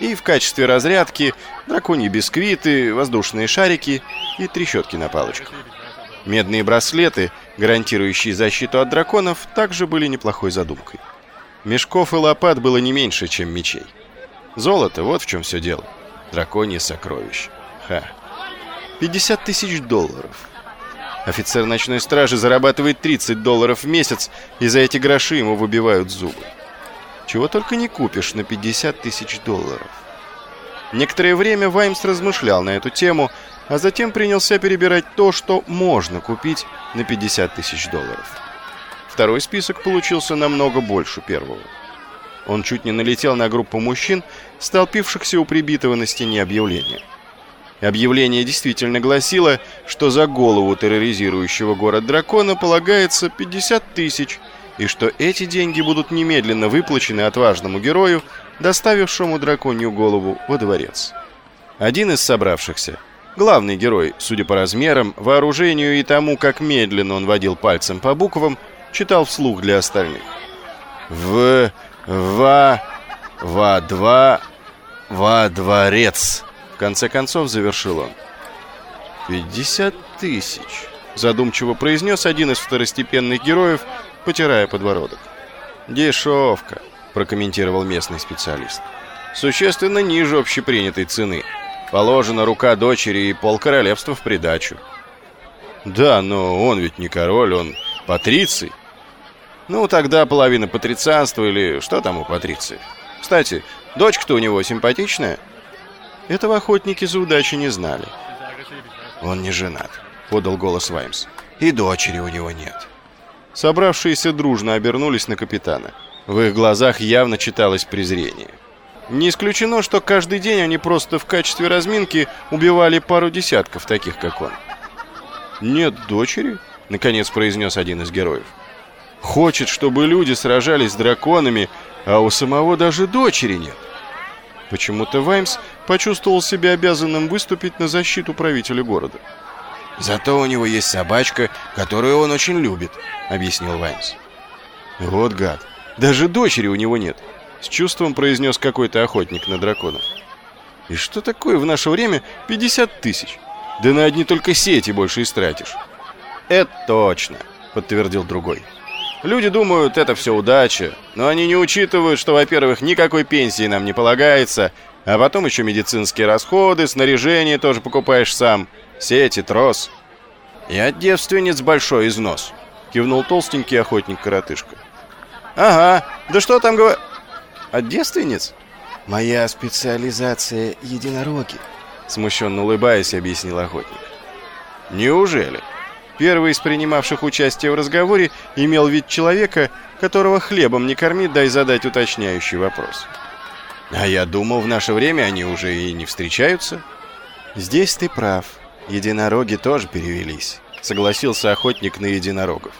И в качестве разрядки драконьи бисквиты, воздушные шарики и трещотки на палочках. Медные браслеты, гарантирующие защиту от драконов, также были неплохой задумкой. Мешков и лопат было не меньше, чем мечей. Золото, вот в чем все дело. Драконье сокровище. Ха. 50 тысяч долларов. Офицер ночной стражи зарабатывает 30 долларов в месяц, и за эти гроши ему выбивают зубы. Чего только не купишь на 50 тысяч долларов. Некоторое время Ваймс размышлял на эту тему, а затем принялся перебирать то, что можно купить на 50 тысяч долларов. Второй список получился намного больше первого. Он чуть не налетел на группу мужчин, столпившихся у прибитого на стене объявления. Объявление действительно гласило, что за голову терроризирующего город дракона полагается 50 тысяч, и что эти деньги будут немедленно выплачены отважному герою, доставившему драконью голову во дворец. Один из собравшихся, главный герой, судя по размерам, вооружению и тому, как медленно он водил пальцем по буквам, читал вслух для остальных. В... Ва... Ва-два... Во-дворец. В конце концов завершил он. «Пятьдесят тысяч», — задумчиво произнес один из второстепенных героев, потирая подбородок. «Дешевка», — прокомментировал местный специалист. «Существенно ниже общепринятой цены. Положена рука дочери и полкоролевства в придачу». «Да, но он ведь не король, он патриций». «Ну, тогда половина патрицианства или что там у патриции. Кстати, дочка-то у него симпатичная». Этого охотники за удачей не знали. «Он не женат», — подал голос Ваймс. «И дочери у него нет». Собравшиеся дружно обернулись на капитана. В их глазах явно читалось презрение. Не исключено, что каждый день они просто в качестве разминки убивали пару десятков таких, как он. «Нет дочери?» — наконец произнес один из героев. «Хочет, чтобы люди сражались с драконами, а у самого даже дочери нет». Почему-то Ваймс почувствовал себя обязанным выступить на защиту правителя города. Зато у него есть собачка, которую он очень любит», — объяснил Ваймс. «Вот гад! Даже дочери у него нет!» — с чувством произнес какой-то охотник на драконов. «И что такое в наше время 50 тысяч? Да на одни только сети больше истратишь». «Это точно!» — подтвердил другой. «Люди думают, это все удача, но они не учитывают, что, во-первых, никакой пенсии нам не полагается, а потом еще медицинские расходы, снаряжение тоже покупаешь сам». Сети, трос. И от девственниц большой износ. Кивнул толстенький охотник-коротышка. Ага, да что там говор... От девственниц? Моя специализация единороги. Смущенно улыбаясь, объяснил охотник. Неужели? Первый из принимавших участие в разговоре имел вид человека, которого хлебом не корми, дай задать уточняющий вопрос. А я думал, в наше время они уже и не встречаются. Здесь ты прав, Единороги тоже перевелись, согласился охотник на единорогов.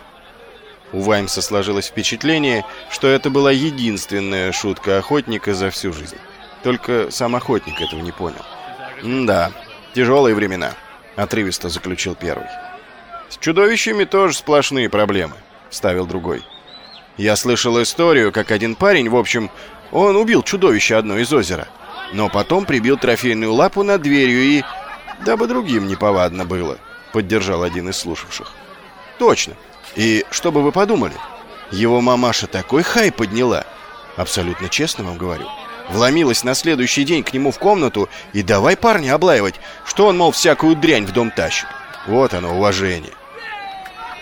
У Ваймса сложилось впечатление, что это была единственная шутка охотника за всю жизнь. Только сам охотник этого не понял. «Да, тяжелые времена», — отрывисто заключил первый. «С чудовищами тоже сплошные проблемы», — вставил другой. «Я слышал историю, как один парень, в общем, он убил чудовище одно из озера, но потом прибил трофейную лапу над дверью и дабы другим неповадно было», — поддержал один из слушавших. «Точно. И что бы вы подумали? Его мамаша такой хай подняла. Абсолютно честно вам говорю. Вломилась на следующий день к нему в комнату и давай парня облаивать, что он, мол, всякую дрянь в дом тащит. Вот оно, уважение».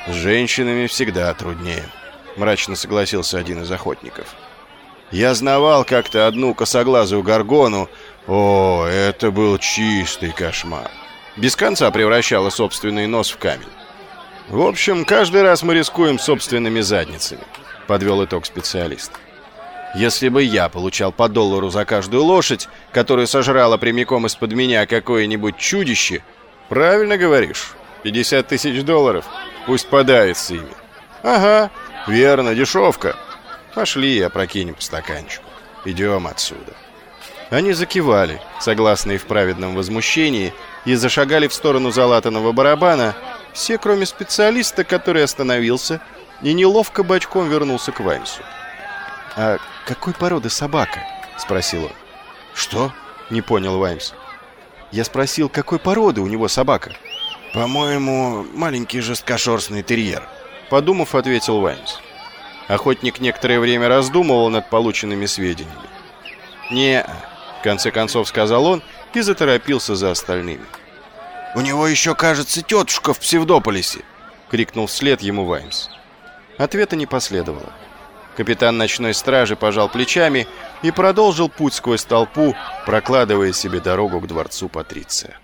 «С женщинами всегда труднее», — мрачно согласился один из охотников. «Я знавал как-то одну косоглазую горгону, о, это был чистый кошмар. Без конца превращала собственный нос в камень. В общем, каждый раз мы рискуем собственными задницами, подвел итог специалист. Если бы я получал по доллару за каждую лошадь, которую сожрала прямиком из-под меня какое-нибудь чудище, правильно говоришь, 50 тысяч долларов, пусть подается ими. Ага, верно, дешевка. Пошли, опрокинем по стаканчику. Идем отсюда. Они закивали, согласные в праведном возмущении, и зашагали в сторону залатанного барабана, все, кроме специалиста, который остановился и неловко бочком вернулся к Ваймсу. «А какой породы собака?» — спросил он. «Что?» — не понял Ваймс. Я спросил, какой породы у него собака. «По-моему, маленький жесткошерстный терьер», — подумав, ответил Ваймс. Охотник некоторое время раздумывал над полученными сведениями. не в конце концов сказал он и заторопился за остальными. «У него еще, кажется, тетушка в Псевдополисе!» — крикнул вслед ему Ваймс. Ответа не последовало. Капитан ночной стражи пожал плечами и продолжил путь сквозь толпу, прокладывая себе дорогу к дворцу Патриция.